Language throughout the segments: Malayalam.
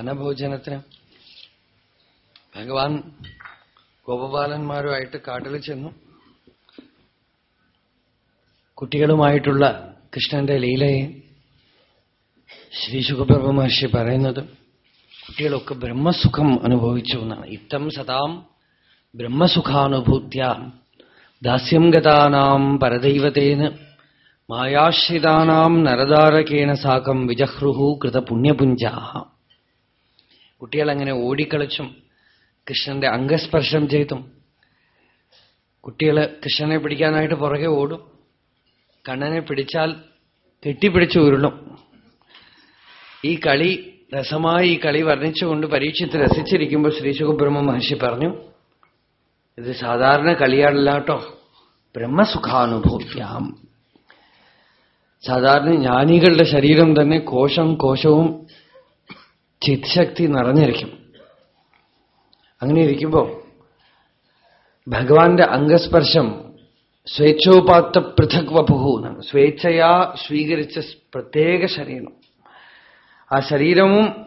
വനഭോജനത്തിന്. ഭഗവാൻ ഗോപബാലന്മാരുമായിട്ട് കാട്ടിൽ ചെന്നു. കുട്ടികളുമായിട്ടുള്ള കൃഷ്ണന്റെ ലീലയെ ശ്രീ സുഖപ്രഭു മഹർഷി പറയുന്നത് കുട്ടികളൊക്കെ ബ്രഹ്മസുഖം അനുഭവിച്ചു എന്നാണ്. ഇത്തം സദാം ബ്രഹ്മസുഖാനുഭൂത്യ ദാസ്യം ഗതാനാം പരദൈവതേന മായാശ്രിതാനാം നരദാരകേണ സാകം വിജഹ്രുഹു കൃതപുണ്യപുഞ്ചാഹ. കുട്ടികളങ്ങനെ ഓടിക്കളിച്ചും കൃഷ്ണന്റെ അംഗസ്പർശം ചെയ്തും കുട്ടികൾ കൃഷ്ണനെ പിടിക്കാനായിട്ട് പുറകെ ഓടും. കണ്ണനെ പിടിച്ചാൽ കെട്ടിപ്പിടിച്ച് ഉരുളും. ഈ കളി രസമായി ഈ കളി വർണിച്ചുകൊണ്ട് പരീക്ഷിച്ച് രസിച്ചിരിക്കുമ്പോൾ ശ്രീ സുഖബ്രഹ്മ മഹർഷി പറഞ്ഞു ഇത് സാധാരണ കളിയാണല്ല കേട്ടോ. ബ്രഹ്മസുഖാനുഭൂത്യാം. സാധാരണ ജ്ഞാനികളുടെ ശരീരം തന്നെ കോശം കോശവും ചിത്ശക്തി നിറഞ്ഞിരിക്കും. അങ്ങനെ ഇരിക്കുമ്പോ ഭഗവാന്റെ അംഗസ്പർശം സ്വേച്ഛോപാത്ത പൃഥക് വപുഹു എന്നാണ്. സ്വേച്ഛയാ സ്വീകരിച്ച പ്രത്യേക ശരീരം. ആ ശരീരവും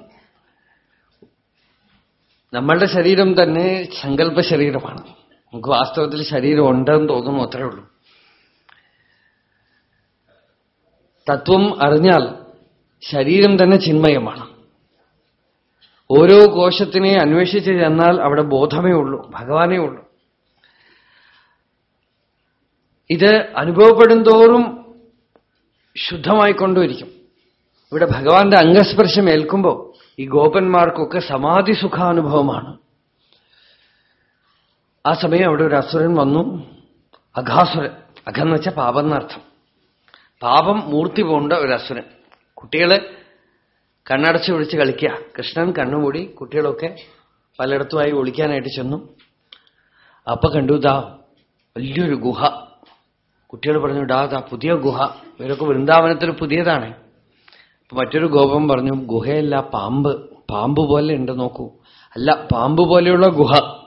നമ്മളുടെ ശരീരം തന്നെ സങ്കല്പ ശരീരമാണ്. നമുക്ക് വാസ്തവത്തിൽ ശരീരം ഉണ്ടെന്ന് തോന്നുന്നു അത്രേ ഉള്ളൂ. തത്വം അറിഞ്ഞാൽ ശരീരം തന്നെ ചിന്മയമാണ്. ഓരോ കോശത്തിനെ അന്വേഷിച്ച് ചെന്നാൽ അവിടെ ബോധമേ ഉള്ളൂ ഭഗവാനേ ഉള്ളൂ. ഇത് അനുഭവപ്പെടും തോറും ശുദ്ധമായിക്കൊണ്ടിരിക്കും ഇവിടെ ഭഗവാന്റെ അംഗസ്പർശം ഏൽക്കുമ്പോൾ ഈ ഗോപന്മാർക്കൊക്കെ സമാധി സുഖാനുഭവമാണ്. ആ സമയം അവിടെ ഒരു അസുരൻ വന്നു. അഘാസുരൻ അഘം എന്ന് വെച്ചാൽ പാപം എന്നർത്ഥം. പാപം മൂർത്തി പോണ്ട ഒരു അസുരൻ. കുട്ടികൾ കണ്ണടച്ച് വിളിച്ച് കളിക്കുക. കൃഷ്ണൻ കണ്ണുമൂടി കുട്ടികളൊക്കെ പലയിടത്തുമായി ഒളിക്കാനായിട്ട് ചെന്നു. അപ്പൊ കണ്ടു ദാ വലിയൊരു ഗുഹ. കുട്ടികൾ പറഞ്ഞു ഡാ ദാ പുതിയ ഗുഹ. ഇവരൊക്കെ വൃന്ദാവനത്തിൽ പുതിയതാണ്. മറ്റൊരു ഗോപം പറഞ്ഞു ഗുഹയല്ല പാമ്പ്. പാമ്പ് പോലെ ഉണ്ട് നോക്കൂ. അല്ല പാമ്പ് പോലെയുള്ള ഗുഹ.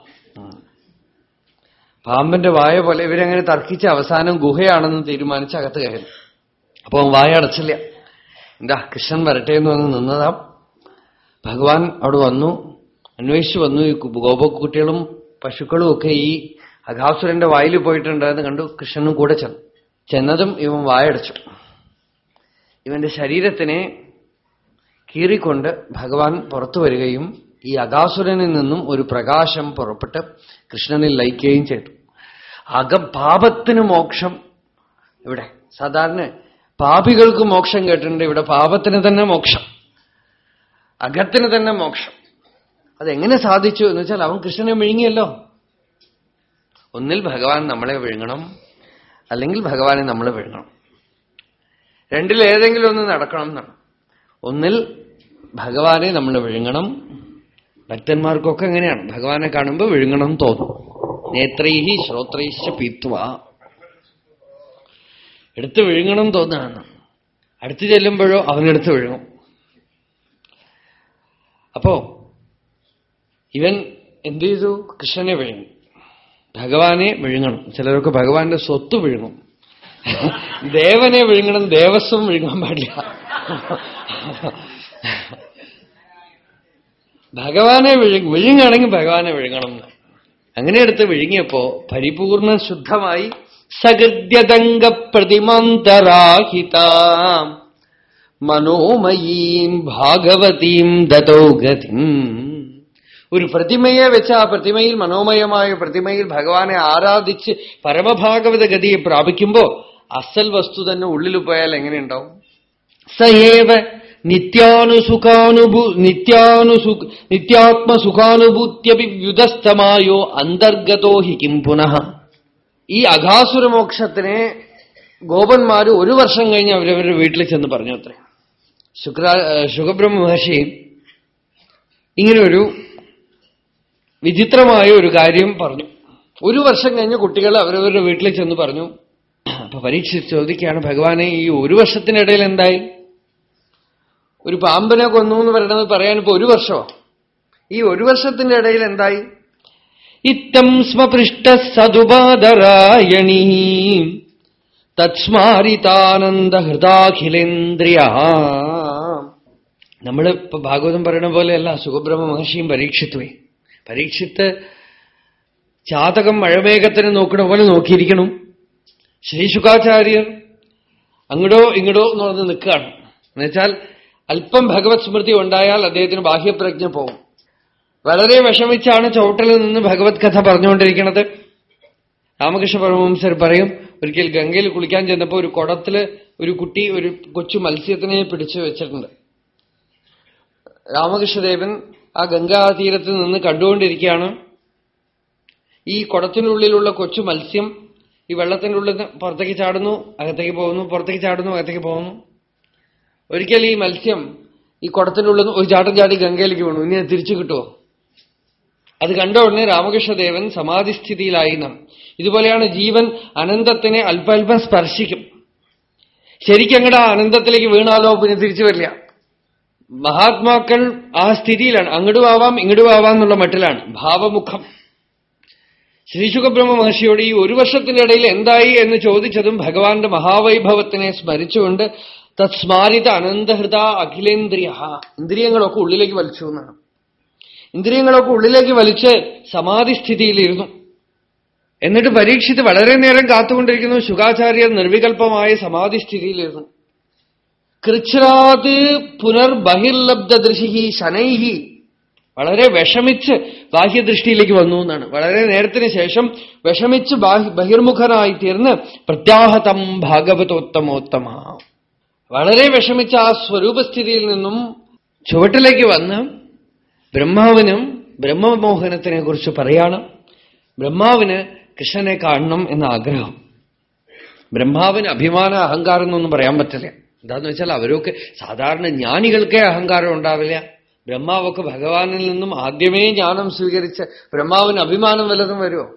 പാമ്പിന്റെ വായ പോലെ ഇവരങ്ങനെ തർക്കിച്ച് അവസാനം ഗുഹയാണെന്ന് തീരുമാനിച്ച് അകത്ത് കയറി. അപ്പൊ വായ അടച്ചില്ല. എന്താ കൃഷ്ണൻ വരട്ടെ എന്ന് വന്ന് നിന്നതാ. ഭഗവാൻ അവിടെ വന്നു. അന്വേഷിച്ചു വന്നു. ഈ ഗോപക്കുട്ടികളും പശുക്കളും ഒക്കെ ഈ അഘാസുരന്റെ വായിൽ പോയിട്ടുണ്ടായിരുന്നു. കണ്ടു കൃഷ്ണനും കൂടെ ചെന്നു ചെന്നതും ഇവൻ വായടച്ചു. ഇവന്റെ ശരീരത്തിനെ കീറിക്കൊണ്ട് ഭഗവാൻ പുറത്തു വരികയും ഈ അഗാസുരനിൽ നിന്നും ഒരു പ്രകാശം പുറപ്പെട്ട് കൃഷ്ണനിൽ ലയിക്കുകയും ചെയ്തു. അകം പാപത്തിന് മോക്ഷം ഇവിടെ. സാധാരണ പാപികൾക്ക് മോക്ഷം കേട്ടിട്ടുണ്ട്. ഇവിടെ പാപത്തിന് തന്നെ മോക്ഷം. അകത്തിന് തന്നെ മോക്ഷം. അതെങ്ങനെ സാധിച്ചു എന്ന് വെച്ചാൽ അവൻ കൃഷ്ണനെ വിഴുങ്ങിയല്ലോ ഒന്നിൽ ഭഗവാൻ നമ്മളെ വിഴുങ്ങണം അല്ലെങ്കിൽ ഭഗവാനെ നമ്മൾ വിഴുങ്ങണം രണ്ടിൽ ഏതെങ്കിലും ഒന്ന് നടക്കണം എന്നാണ്. ഒന്നിൽ ഭഗവാനെ നമ്മൾ വിഴുങ്ങണം ഭക്തന്മാർക്കൊക്കെ എങ്ങനെയാണ്? ഭഗവാനെ കാണുമ്പോൾ വിഴുങ്ങണം തോന്നും. നേത്രൈഹി ശ്രോത്രൈശ്ച പീത്വ. എടുത്ത് വിഴുങ്ങണം തോന്നുകയാണ് അടുത്ത് ചെല്ലുമ്പോഴോ അവനെടുത്ത് വിഴുങ്ങും. അപ്പോ ഇവൻ എന്ത് ചെയ്തു? കൃഷ്ണനെ വിഴുങ്ങി. ഭഗവാനെ വിഴുങ്ങണം. ചിലരൊക്കെ ഭഗവാന്റെ സ്വത്ത് വിഴുങ്ങും. ദേവനെ വിഴുങ്ങണം ദേവസ്വം വിഴുങ്ങാൻ പാടില്ല. ഭഗവാനെ വിഴു വിഴുങ്ങാണെങ്കിൽ ഭഗവാനെ വിഴുങ്ങണം. അങ്ങനെ എടുത്ത് വിഴുങ്ങിയപ്പോ പരിപൂർണ ശുദ്ധമായി സകൃദ്യതംഗ പ്രതിമാന്തരാഹിതാം മനോമയീം ഭാഗവതീം ദതോ ഗതിം. ഒരു പ്രതിമയെ വെച്ച് ആ പ്രതിമയിൽ മനോമയമായ പ്രതിമയിൽ ഭഗവാനെ ആരാധിച്ച് പരമഭാഗവത ഗതിയെ പ്രാപിക്കുമ്പോ അസൽ വസ്തു തന്നെ ഉള്ളിൽ പോയാൽ എങ്ങനെയുണ്ടാവും? സയേവ നിത്യാനുസുഖാനുഭൂ നിത്യാനുസു നിത്യാത്മസുഖാനുഭൂത്യഭിവ്യുതസ്ഥമായോ അന്തർഗതോ ഹി കിം പുനഃ. ഈ അഘാസുരമോക്ഷത്തിനെ ഗോപന്മാര് ഒരു വർഷം കഴിഞ്ഞ് അവരവരുടെ വീട്ടിൽ ചെന്ന് പറഞ്ഞു അത്രേ. ശുക്ര ശുഖബ്രഹ്മ മഹർഷി ഇങ്ങനൊരു വിചിത്രമായ ഒരു കാര്യം പറഞ്ഞു. ഒരു വർഷം കഴിഞ്ഞ് കുട്ടികൾ അവരവരുടെ വീട്ടിൽ ചെന്ന് പറഞ്ഞു അപ്പൊ പരീക്ഷ ചോദിക്കുകയാണ് ഭഗവാനെ ഈ ഒരു വർഷത്തിനിടയിൽ എന്തായി? ഒരു പാമ്പനെ കൊന്നു എന്ന് പറയുന്നത് പറയാൻ ഇപ്പൊ ഒരു വർഷമോ? ഈ ഒരു വർഷത്തിന്റെ ഇടയിൽ എന്തായി? ഇത്തം സ്വപൃഷ്ട സതുപാദരായണീ. തത്സ്മാരിതാനന്ദ ഹൃദാഖിലേന്ദ്രിയ. നമ്മൾ ഇപ്പൊ ഭാഗവതം പറയുന്ന പോലെയല്ല സുഖബ്രഹ്മ മഹർഷിയും പരീക്ഷിത്തുവേ പരീക്ഷിത്ത് ചാതകം മഴവേഗത്തിന് നോക്കണ പോലെ നോക്കിയിരിക്കണം. ശ്രീ ശുഖാചാര്യർ അങ്ങടോ ഇങ്ങടോ എന്ന് പറഞ്ഞ് നിൽക്കുകയാണ്. എന്നുവെച്ചാൽ അല്പം ഭഗവത് സ്മൃതി ഉണ്ടായാൽ അദ്ദേഹത്തിന് ബാഹ്യപ്രജ്ഞ പോകും വളരെ വിഷമിച്ചാണ് ചവിട്ടലിൽ നിന്ന് ഭഗവത് കഥ പറഞ്ഞുകൊണ്ടിരിക്കുന്നത്. രാമകൃഷ്ണ പരമഹംസർ പറയും ഒരിക്കൽ ഗംഗയിൽ കുളിക്കാൻ ചെന്നപ്പോൾ ഒരു കുടത്തിൽ ഒരു കുട്ടി ഒരു കൊച്ചു മത്സ്യത്തിനെ പിടിച്ചു വെച്ചിട്ടുണ്ട്. രാമകൃഷ്ണദേവൻ ആ ഗംഗാതീരത്ത് നിന്ന് കണ്ടുകൊണ്ടിരിക്കുകയാണ്. ഈ കുടത്തിനുള്ളിലുള്ള കൊച്ചു മത്സ്യം ഈ വെള്ളത്തിന്റെ ഉള്ളിൽ പുറത്തേക്ക് ചാടുന്നു അകത്തേക്ക് പോകുന്നു പുറത്തേക്ക് ചാടുന്നു അകത്തേക്ക് പോകുന്നു. ഒരിക്കൽ ഈ മത്സ്യം ഈ കുടത്തിനുള്ളിൽ നിന്ന് ഒരു ചാട്ടം ചാടി ഗംഗയിലേക്ക് വീണു. ഇനി തിരിച്ചു കിട്ടുമോ? അത് കണ്ട ഉടനെ രാമകൃഷ്ണദേവൻ സമാധിസ്ഥിതിയിലായി നാം. ഇതുപോലെയാണ് ജീവൻ അനന്തത്തിനെ അല്പല്പം സ്പർശിക്കും. ശരിക്കങ്ങടെ ആ അനന്തത്തിലേക്ക് വീണാലോ പിന്നെ തിരിച്ചു വരില്ല. മഹാത്മാക്കൾ ആ സ്ഥിതിയിലാണ്. അങ്ങടും ആവാം ഇങ്ങടും ആവാം എന്നുള്ള മട്ടിലാണ്. ഭാവമുഖം. ശ്രീശുഖബ്രഹ്മ മഹർഷിയോട് ഈ ഒരു വർഷത്തിന്റെ ഇടയിൽ എന്തായി എന്ന് ചോദിച്ചതും ഭഗവാന്റെ മഹാവൈഭവത്തിനെ സ്മരിച്ചുകൊണ്ട് തത്സ്മാരിത അനന്തഹൃത അഖിലേന്ദ്രിയ ഇന്ദ്രിയങ്ങളൊക്കെ ഉള്ളിലേക്ക് വലിച്ചു എന്നാണ്. ഇന്ദ്രിയങ്ങളൊക്കെ ഉള്ളിലേക്ക് വലിച്ച് സമാധിസ്ഥിതിയിലിരുന്നു. എന്നിട്ട് പരീക്ഷിച്ച് വളരെ നേരം കാത്തുകൊണ്ടിരിക്കുന്നു. ശുഖാചാര്യർ നിർവികൽപമായ സമാധിസ്ഥിതിയിലിരുന്നു. കൃച്ഛ്രാത് പുനർബഹിർലബ്ധ ദൃശി ശനൈഹി. വളരെ വിഷമിച്ച് ബാഹ്യദൃഷ്ടിയിലേക്ക് വന്നു എന്നാണ്. വളരെ നേരത്തിന് ശേഷം വിഷമിച്ച് ബഹിർമുഖനായി തീർന്ന് പ്രത്യാഹതം ഭാഗവതോത്തമോത്തമ. വളരെ വിഷമിച്ച ആ സ്വരൂപസ്ഥിതിയിൽ നിന്നും ചുവട്ടിലേക്ക് വന്ന് ബ്രഹ്മാവിനും ബ്രഹ്മമോഹനത്തിനെ കുറിച്ച് പറയാണ്. ബ്രഹ്മാവിന് കൃഷ്ണനെ കാണണം എന്ന ആഗ്രഹം. ബ്രഹ്മാവിന് അഭിമാന അഹങ്കാരം എന്നൊന്നും പറയാൻ പറ്റില്ല. എന്താന്ന് വെച്ചാൽ അവരൊക്കെ സാധാരണ ജ്ഞാനികൾക്കേ അഹങ്കാരം ഉണ്ടാവില്ല. ബ്രഹ്മാവൊക്കെ ഭഗവാനിൽ നിന്നും ആദ്യമേ ജ്ഞാനം സ്വീകരിച്ച് ബ്രഹ്മാവിന് അഭിമാനം വല്ലതും വരുമോ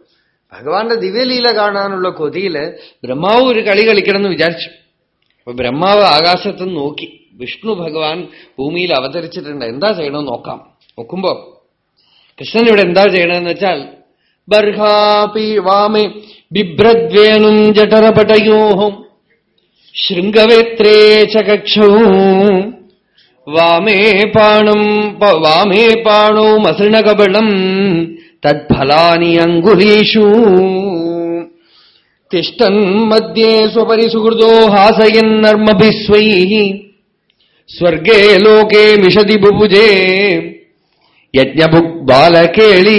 ഭഗവാന്റെ ദിവ്യലീല കാണാനുള്ള കൊതിയിൽ ബ്രഹ്മാവ് ഒരു കളി കളിക്കണം എന്ന് വിചാരിച്ചു. അപ്പൊ ബ്രഹ്മാവ് ആകാശത്ത് നോക്കി. വിഷ്ണു ഭഗവാൻ ഭൂമിയിൽ അവതരിച്ചിട്ടുണ്ട്. എന്താ ചെയ്യണമെന്ന് നോക്കാം. നോക്കുമ്പോ കൃഷ്ണൻ ഇവിടെ എന്താ ചെയ്യണമെന്ന് വെച്ചാൽ ബർഹാപി വാമേ ബിഭ്രദ്വേനും ജഠരപടയോഹം ശൃംഗവേത്രേ ചക്ഷൂ വാമേ പാണം വാമേ പാണോ മസൃണകബളം തത്ഫലാനി അങ്കുലീഷു തിഷ്ടൻ മധ്യേ സ്വപരി സുഹൃദോ ഹാസയന്നർമ്മഭിസ്വൈ സ്വർഗേ ലോകേ മിഷതി ബുഭുജേ. യജ്ഞഭുക് ബാലകേളി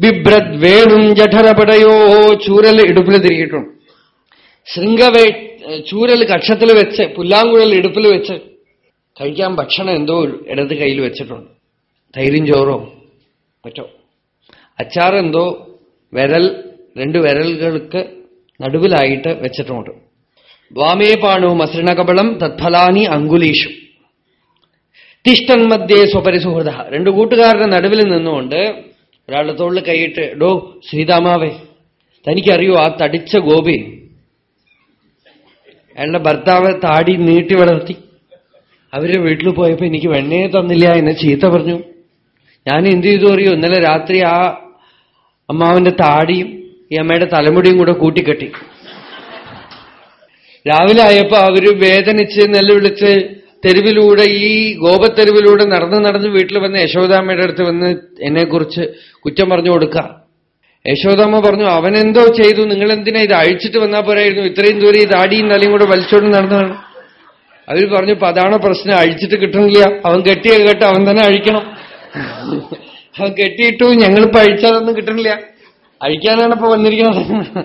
ബിഭ്രദ്വേണും ജഠരപടയോ ചൂരൽ ഇടുപ്പിൽ തിരികിട്ടുണ്ട്. ശൃംഗവേ ചൂരൽ കക്ഷത്തിൽ വെച്ച് പുല്ലാങ്കുഴൽ ഇടുപ്പിൽ വെച്ച് കഴിക്കാൻ ഭക്ഷണം എന്തോ ഇടത് കയ്യിൽ വെച്ചിട്ടുണ്ട്. തൈരും ചോറോ മറ്റോ. അച്ചാറെന്തോ വിരൽ രണ്ട് വിരലുകൾക്ക് നടുവിലായിട്ട് വെച്ചിട്ടുണ്ട്. വാമേ പാണു മസൃണകപളം തത്ഫലാനി അങ്കുലീഷു. തിഷ്ടൻ മധ്യേ സ്വപരിസുഹൃത രണ്ടു കൂട്ടുകാരുടെ നടുവിൽ നിന്നുകൊണ്ട് ഒരാളുടെ തോളിൽ കൈയിട്ട് ഡോ ശ്രീതാമാവേ തനിക്കറിയോ ആ തടിച്ച ഗോപി? അയാളുടെ ഭർത്താവ് താടി നീട്ടി വളർത്തി. അവരുടെ വീട്ടിൽ പോയപ്പോ എനിക്ക് വെണ്ണയെ തന്നില്ല എന്നെ ചീത്ത പറഞ്ഞു. ഞാൻ എന്ത് ചെയ്തു അറിയോ? ഇന്നലെ രാത്രി ആ അമ്മാവന്റെ താടിയും ഈ അമ്മയുടെ തലമുടിയും കൂടെ കൂട്ടിക്കെട്ടി. രാവിലെ ആയപ്പോ അവർ വേദനിച്ച് നെല്ലുവിളിച്ച് തെരുവിലൂടെ ഈ ഗോപത്തെരുവിലൂടെ നടന്ന് നടന്ന് വീട്ടിൽ വന്ന് യശോദാമ്മയുടെ അടുത്ത് വന്ന് എന്നെക്കുറിച്ച് കുറ്റം പറഞ്ഞു കൊടുക്കുക. യശോദാമ്മ പറഞ്ഞു അവനെന്തോ ചെയ്തു നിങ്ങൾ എന്തിനാ ഇത് അഴിച്ചിട്ട് വന്നാൽ പോരായിരുന്നു? ഇത്രയും ദൂരം ഈ ദാടിയും തലയും കൂടെ വലിച്ചോണ്ട് നടന്നതാണ്. അവർ പറഞ്ഞു ഇപ്പൊ അതാണ് പ്രശ്നം? അഴിച്ചിട്ട് കിട്ടണില്ല. അവൻ കെട്ടിയ കേട്ട് അവൻ തന്നെ അഴിക്കണം. അവൻ കെട്ടിയിട്ടു ഞങ്ങളിപ്പോ അഴിച്ചാലൊന്നും കിട്ടണില്ല. അഴിക്കാനാണ് ഇപ്പൊ വന്നിരിക്കുന്നത്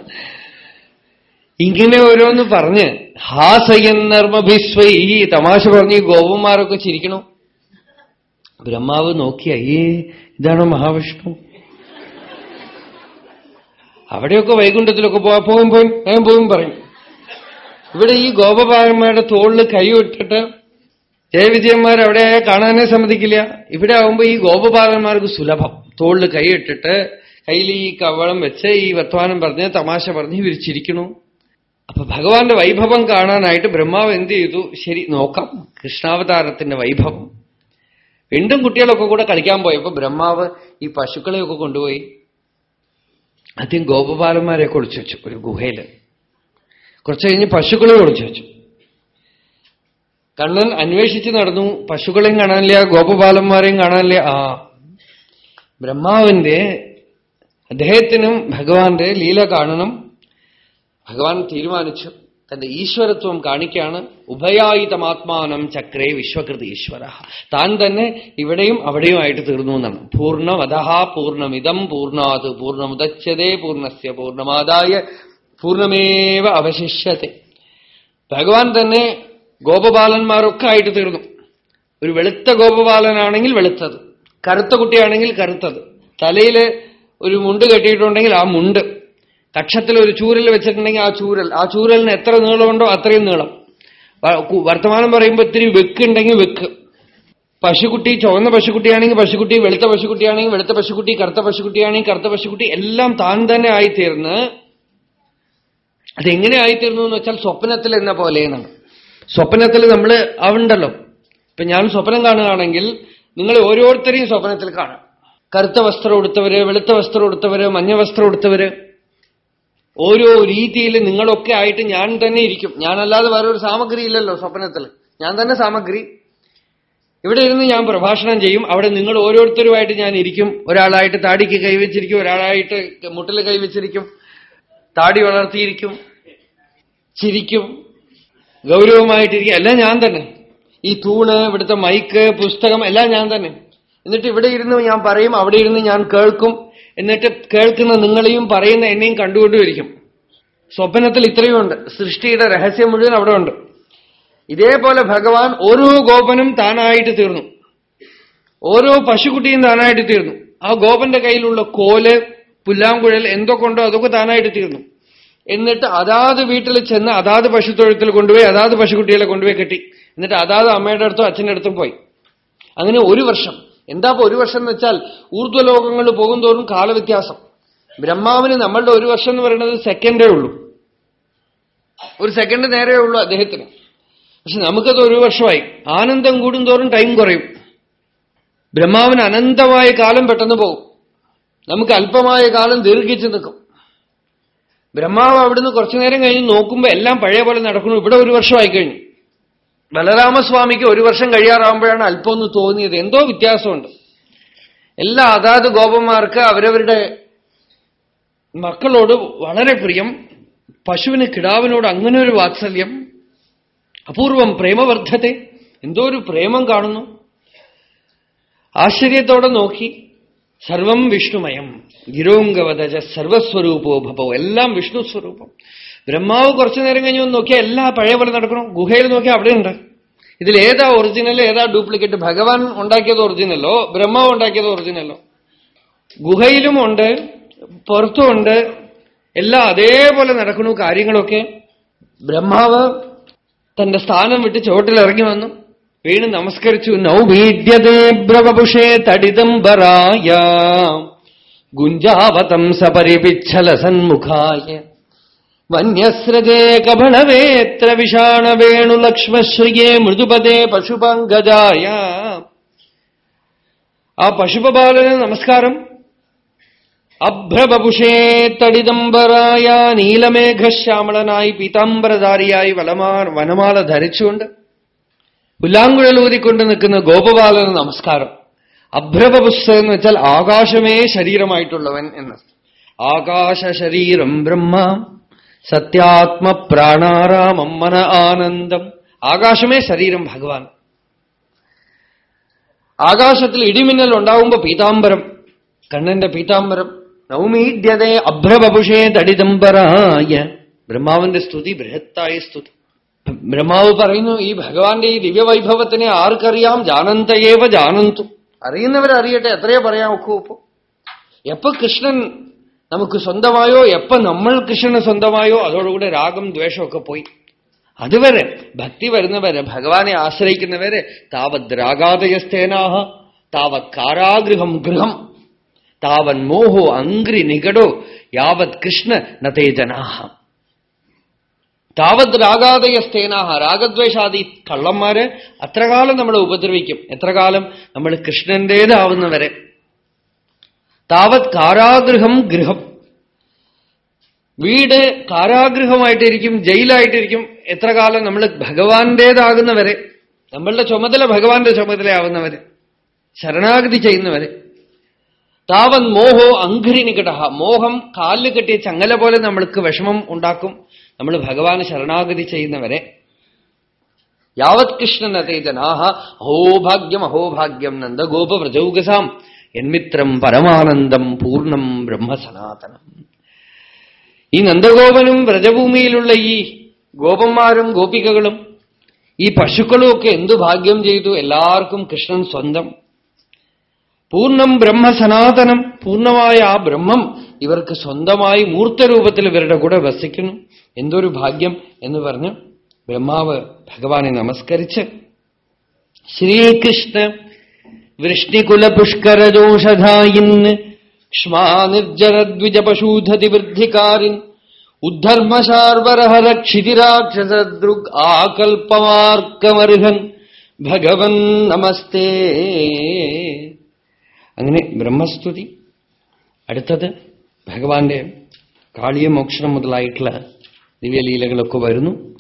ഇങ്ങനെ ഓരോന്ന് പറഞ്ഞ് ഹാസയന്നർമ്മഭിസ്വൈ തമാശ പറഞ്ഞ് ഗോപന്മാരൊക്കെ ചിരിക്കണു. ബ്രഹ്മാവ് നോക്കി അയ്യേ ഇതാണോ മഹാവിഷ്ണു? അവിടെയൊക്കെ വൈകുണ്ഠത്തിലൊക്കെ പോവാ പോകും പോയും ഞാൻ പോയും പറയും. ഇവിടെ ഈ ഗോപപാലന്മാരുടെ തോളിൽ കൈവിട്ടിട്ട് ജയവിജയന്മാർ അവിടെ കാണാനേ സമ്മതിക്കില്ല. ഇവിടെ ആവുമ്പോ ഈ ഗോപപാലന്മാർക്ക് സുലഭം. തോളിൽ കൈയിട്ടിട്ട് കയ്യിൽ ഈ കവളം വെച്ച് ഈ വർത്തമാനം പറഞ്ഞ് തമാശ പറഞ്ഞ് വിരിച്ചിരിക്കണു അപ്പൊ ഭഗവാന്റെ വൈഭവം കാണാനായിട്ട് ബ്രഹ്മാവ് എന്ത് ചെയ്തു? ശരി നോക്കാം. കൃഷ്ണാവതാരത്തിന്റെ വൈഭവം. വീണ്ടും കുട്ടികളൊക്കെ കൂടെ കളിക്കാൻ പോയപ്പോ ബ്രഹ്മാവ് ഈ പശുക്കളെയൊക്കെ കൊണ്ടുപോയി. ആദ്യം ഗോപപാലന്മാരെ ഒളിച്ചു വെച്ചു ഒരു ഗുഹയിൽ. കുറച്ചു കഴിഞ്ഞ് പശുക്കളെ ഒളിച്ചു വെച്ചു. കണ്ണൻ അന്വേഷിച്ച് നടന്നു പശുക്കളെയും കാണാനില്ല ഗോപപാലന്മാരെയും കാണാനില്ല. ആ ബ്രഹ്മാവിന്റെ അദ്ദേഹത്തിനും ഭഗവാന്റെ ലീല കാണണം. ഭഗവാൻ തീരുമാനിച്ചു. തന്റെ ഈശ്വരത്വം കാണിക്കാണ് ഉഭയായുധമാത്മാനം ചക്രേ വിശ്വകൃതി ഈശ്വര. താൻ തന്നെ ഇവിടെയും അവിടെയുമായിട്ട് തീർന്നു എന്നാണ്. പൂർണവധ പൂർണമിതം പൂർണാത് പൂർണമുദച്ചതേ പൂർണസ്യ പൂർണമാതായ പൂർണമേവ അവശിഷ്യത്തെ. ഭഗവാൻ തന്നെ ഗോപബാലന്മാരൊക്കെ ആയിട്ട് തീർന്നു. ഒരു വെളുത്ത ഗോപബാലനാണെങ്കിൽ വെളുത്തത് കറുത്ത കുട്ടിയാണെങ്കിൽ കറുത്തത് തലയിൽ ഒരു മുണ്ട് കെട്ടിയിട്ടുണ്ടെങ്കിൽ ആ മുണ്ട്. കക്ഷത്തിൽ ഒരു ചൂരൽ വെച്ചിട്ടുണ്ടെങ്കിൽ ആ ചൂരൽ ആ ചൂരലിന് എത്ര നീളമുണ്ടോ അത്രയും നീളം. വർത്തമാനം പറയുമ്പോൾ ഇത്തിരി വെക്ക് ഉണ്ടെങ്കിൽ വെക്ക്. പശുക്കുട്ടി ചുവന്ന പശുക്കുട്ടിയാണെങ്കിൽ പശുക്കുട്ടി വെളുത്ത പശുക്കുട്ടിയാണെങ്കിൽ വെളുത്ത പശുക്കുട്ടി കറുത്ത പശുക്കുട്ടിയാണെങ്കിൽ കറുത്ത പശുക്കുട്ടി എല്ലാം താൻ തന്നെ ആയിത്തീർന്ന്. അതെങ്ങനെ ആയിത്തീർന്നു എന്ന് വെച്ചാൽ സ്വപ്നത്തിൽ എന്ന പോലെ എന്നാണ് സ്വപ്നത്തിൽ നമ്മൾ അവണ്ടല്ലോ ഇപ്പൊ ഞാൻ സ്വപ്നം കാണുകയാണെങ്കിൽ നിങ്ങൾ ഓരോരുത്തരെയും സ്വപ്നത്തിൽ കാണാം. കറുത്ത വസ്ത്രം ഉടുത്തവര് വെളുത്ത വസ്ത്രം ഉടുത്തവര് മഞ്ഞ വസ്ത്രം ഉടുത്തവര്. ഓരോ രീതിയിൽ നിങ്ങളൊക്കെ ആയിട്ട് ഞാൻ തന്നെ ഇരിക്കും. ഞാനല്ലാതെ വേറൊരു സാമഗ്രി ഇല്ലല്ലോ സ്വപ്നത്തിൽ ഞാൻ തന്നെ സാമഗ്രി. ഇവിടെ ഇരുന്ന് ഞാൻ പ്രഭാഷണം ചെയ്യും. അവിടെ നിങ്ങൾ ഓരോരുത്തരുമായിട്ട് ഞാൻ ഇരിക്കും. ഒരാളായിട്ട് താടിക്ക് കൈവച്ചിരിക്കും. ഒരാളായിട്ട് മുട്ടിൽ കൈവച്ചിരിക്കും. താടി വളർത്തിയിരിക്കും. ചിരിക്കും. ഗൗരവമായിട്ടിരിക്കും. എല്ലാം ഞാൻ തന്നെ. ഈ തൂണ് ഇവിടുത്തെ മൈക്ക് പുസ്തകം എല്ലാം ഞാൻ തന്നെ. എന്നിട്ട് ഇവിടെ ഇരുന്ന് ഞാൻ പറയും അവിടെ ഇരുന്ന് ഞാൻ കേൾക്കും. എന്നിട്ട് കേൾക്കുന്ന നിങ്ങളെയും പറയുന്ന എന്നെയും കണ്ടുകൊണ്ടുവരിക്കും സ്വപ്നത്തിൽ ഇത്രയും ഉണ്ട്. സൃഷ്ടിയുടെ രഹസ്യം മുഴുവൻ അവിടെ ഉണ്ട്. ഇതേപോലെ ഭഗവാൻ ഓരോ ഗോപനും താനായിട്ട് തീർന്നു. ഓരോ പശുക്കുട്ടിയും താനായിട്ട് തീർന്നു. ആ ഗോപന്റെ കയ്യിലുള്ള കോൽ പുല്ലാങ്കുഴൽ എന്തൊക്കെ ഉണ്ടോ അതൊക്കെ താനായിട്ട് തീർന്നു. എന്നിട്ട് അതാത് വീട്ടിൽ ചെന്ന് അതാത് പശുത്തൊഴുത്തിൽ കൊണ്ടുപോയി അതാത് പശുക്കുട്ടികളെ കൊണ്ടുപോയി കെട്ടി. എന്നിട്ട് അതാത് അമ്മയുടെ അടുത്തും അച്ഛന്റെ അടുത്തും പോയി. അങ്ങനെ ഒരു വർഷം. എന്താ ഒരു വർഷം എന്ന് വെച്ചാൽ ഊർധ്വലോകങ്ങൾ പോകുന്തോറും കാലവ്യത്യാസം. ബ്രഹ്മാവിന് നമ്മളുടെ ഒരു വർഷം എന്ന് പറയുന്നത് സെക്കൻഡേ ഉള്ളൂ. ഒരു സെക്കൻഡ് നേരേ ഉള്ളൂ അദ്ദേഹത്തിന്. പക്ഷെ നമുക്കത് ഒരു വർഷമായി. ആനന്ദം കൂടുന്തോറും ടൈം കുറയും. ബ്രഹ്മാവിന് അനന്തമായ കാലം പെട്ടെന്ന് പോകും. നമുക്ക് അല്പമായ കാലം ദീർഘിച്ചു നിൽക്കും. ബ്രഹ്മാവ് അവിടുന്ന് കുറച്ചു നേരം കഴിഞ്ഞ് നോക്കുമ്പോൾ എല്ലാം പഴയ പോലെ നടക്കുന്നു. ഇവിടെ ഒരു വർഷമായി കഴിഞ്ഞു. ബലരാമസ്വാമിക്ക് ഒരു വർഷം കഴിയാറാകുമ്പോഴാണ് അല്പം ഒന്ന് തോന്നിയത്. എന്തോ വ്യത്യാസമുണ്ട്. എല്ലാ അതാത് ഗോപന്മാർക്ക് അവരവരുടെ മക്കളോട് വളരെ പ്രിയം പശുവിന് കിടാവിനോട് അങ്ങനെ ഒരു വാത്സല്യം അപൂർവം പ്രേമവർദ്ധത്തെ എന്തോ ഒരു പ്രേമം കാണുന്നു. ആശ്ചര്യത്തോടെ നോക്കി സർവം വിഷ്ണുമയം ഗിരോങ്കവതജ സർവസ്വരൂപോ ഭവോ എല്ലാം വിഷ്ണു സ്വരൂപം ബ്രഹ്മാവ് കുറച്ചു നേരം കഴിഞ്ഞ് നോക്കിയാൽ എല്ലാ പഴയ പോലെ നടക്കണം. ഗുഹയിൽ നോക്കിയാൽ അവിടെയുണ്ട്. ഇതിൽ ഏതാ ഒറിജിനൽ ഏതാ ഡ്യൂപ്ലിക്കേറ്റ് ഭഗവാൻ ഉണ്ടാക്കിയത് ഒറിജിനലോ ബ്രഹ്മാവ് ഉണ്ടാക്കിയത് ഒറിജിനലോ ഗുഹയിലും ഉണ്ട് പുറത്തും ഉണ്ട് എല്ലാം അതേപോലെ നടക്കണു കാര്യങ്ങളൊക്കെ. ബ്രഹ്മാവ് തന്റെ സ്ഥാനം വിട്ട് ചുവട്ടിൽ ഇറങ്ങി വന്നു. വീണ് നമസ്കരിച്ചു നൗമീഡ്യതേ ബ്രവപുഷേ തടിതംബരായ. ഗുഞ്ചാവതം സപരിപിച്ഛല സന്മുഖായ. വന്യസ്രജേ കപളവേത്ര വിഷാണവേണുലക്ഷ്മശ്രിയേ മൃദുപദേ പശുപങ്കജായ. ആ പശുപബാലന് നമസ്കാരം. അഭ്രബപുഷേ തടിതംബരായ നീലമേഘശ്യാമളനായി പീതാംബരധാരിയായി വലമാർ വനമാല ധരിച്ചുകൊണ്ട് പുല്ലാങ്കുഴലൂരിക്കൊണ്ട് നിൽക്കുന്ന ഗോപബാലന് നമസ്കാരം. അഭ്രബപുസ് എന്ന് വെച്ചാൽ ആകാശമേ ശരീരമായിട്ടുള്ളവൻ എന്ന്. ആകാശ ശരീരം ബ്രഹ്മ. സത്യാത്മ പ്രാണാരാമം മന ആനന്ദം. ആകാശമേ ശരീരം ഭഗവാൻ. ആകാശത്തിൽ ഇടിമിന്നൽ ഉണ്ടാവുമ്പോ പീതാംബരം കണ്ണന്റെ പീതാംബരം. നൗമീഡ്യതേ അഭ്രപപുഷേ തടിതംബരായ. ബ്രഹ്മാവിന്റെ സ്തുതി ബൃഹത്തായ സ്തുതി. ബ്രഹ്മാവ് പറയുന്നു ഈ ഭഗവാന്റെ ഈ ദിവ്യവൈഭവത്തിനെ ആർക്കറിയാം? ജാനന്തയേവ ജാനന്തു. അറിയുന്നവരറിയട്ടെ എത്രയോ പറയാൻ ഒക്കൂ ഇപ്പോ എപ്പോ കൃഷ്ണൻ നമുക്ക് സ്വന്തമായോ? എപ്പോ നമ്മൾ കൃഷ്ണന് സ്വന്തമായോ? അതോടുകൂടെ രാഗം ദ്വേഷമൊക്കെ പോയി. അതുവരെ ഭക്തി വരുന്നവരെ ഭഗവാനെ ആശ്രയിക്കുന്നവരെ താവത് രാഗാദയസ്ഥേനാഹ താവത് കാരാഗൃഹം ഗൃഹം താവൻ മോഹോ അങ്ക്രി നികടോ യാവത് കൃഷ്ണ നതേജനാഹ. താവത് രാഗാദയസ്ഥേനാഹ രാഗദ്വേഷാദി കള്ളന്മാര് അത്രകാലം നമ്മളെ ഉപദ്രവിക്കും. എത്രകാലം? നമ്മൾ കൃഷ്ണന്റേതാവുന്നവരെ. താവത് കാരാഗൃഹം ഗൃഹം. വീട് കാരാഗൃഹമായിട്ടിരിക്കും ജയിലായിട്ടിരിക്കും. എത്ര കാലം നമ്മൾ ഭഗവാന്റേതാകുന്നവരെ നമ്മളുടെ ചുമതല ഭഗവാന്റെ ചുമതലയാവുന്നവരെ ശരണാഗതി ചെയ്യുന്നവരെ. താവൻ മോഹോ അങ്കുരി നികട മോഹം കാലിൽ കെട്ടിയ ചങ്ങല പോലെ നമ്മൾക്ക് വിഷമം ഉണ്ടാക്കും. നമ്മൾ ഭഗവാന് ശരണാഗതി ചെയ്യുന്നവരെ. യാവത് കൃഷ്ണൻ അതേ ജനാഹ അഹോഭാഗ്യം അഹോഭാഗ്യം നന്ദഗോപവ്രജൗകസാം എന്മിത്രം പരമാനന്ദം പൂർണം ബ്രഹ്മസനാതനം. ഈ നന്ദഗോപനും വ്രജഭൂമിയിലുള്ള ഈ ഗോപന്മാരും ഗോപികകളും ഈ പശുക്കളും ഒക്കെ എന്തു ഭാഗ്യം ചെയ്തു? എല്ലാവർക്കും കൃഷ്ണൻ സ്വന്തം. പൂർണം ബ്രഹ്മസനാതനം പൂർണമായ ആ ബ്രഹ്മം ഇവർക്ക് സ്വന്തമായി മൂർത്തരൂപത്തിൽ ഇവരുടെ കൂടെ വസിക്കുന്നു. എന്തൊരു ഭാഗ്യം എന്ന് പറഞ്ഞ് ബ്രഹ്മാവ് ഭഗവാനെ നമസ്കരിച്ച് ശ്രീകൃഷ്ണ വൃഷ്ണികുല പുഷ്കരജോഷധായിന്ന് ക്ഷ്മാനിർജരദ്വിജപശൂധതി വൃദ്ധികാരിൻ ഉദ്ധർമ്മശാർവരഹര ക്ഷിതിരാക്ഷസദൃഗ് ആകൽപ്പമാർക്കമർഹൻ ഭഗവൻ നമസ്തേ. അങ്ങനെ ബ്രഹ്മസ്തുതി. അടുത്തത് ഭഗവാന്റെ കാളിയ മോക്ഷണം മുതലായിട്ടുള്ള ദിവ്യലീലകളൊക്കെ വരുന്നു.